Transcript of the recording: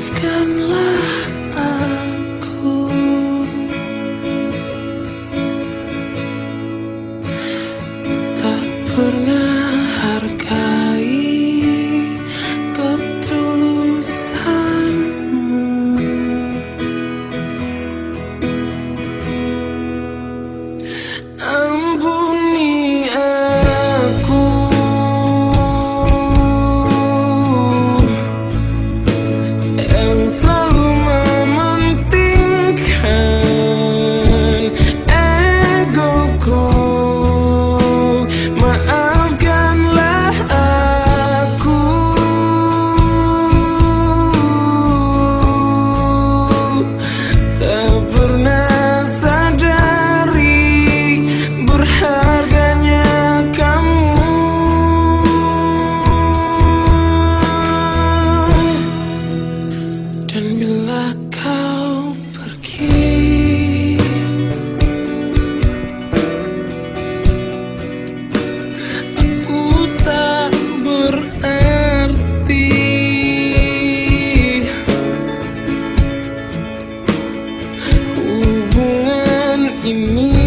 can life. slow. Bila kau pergi Aku tak berarti Hubungan ini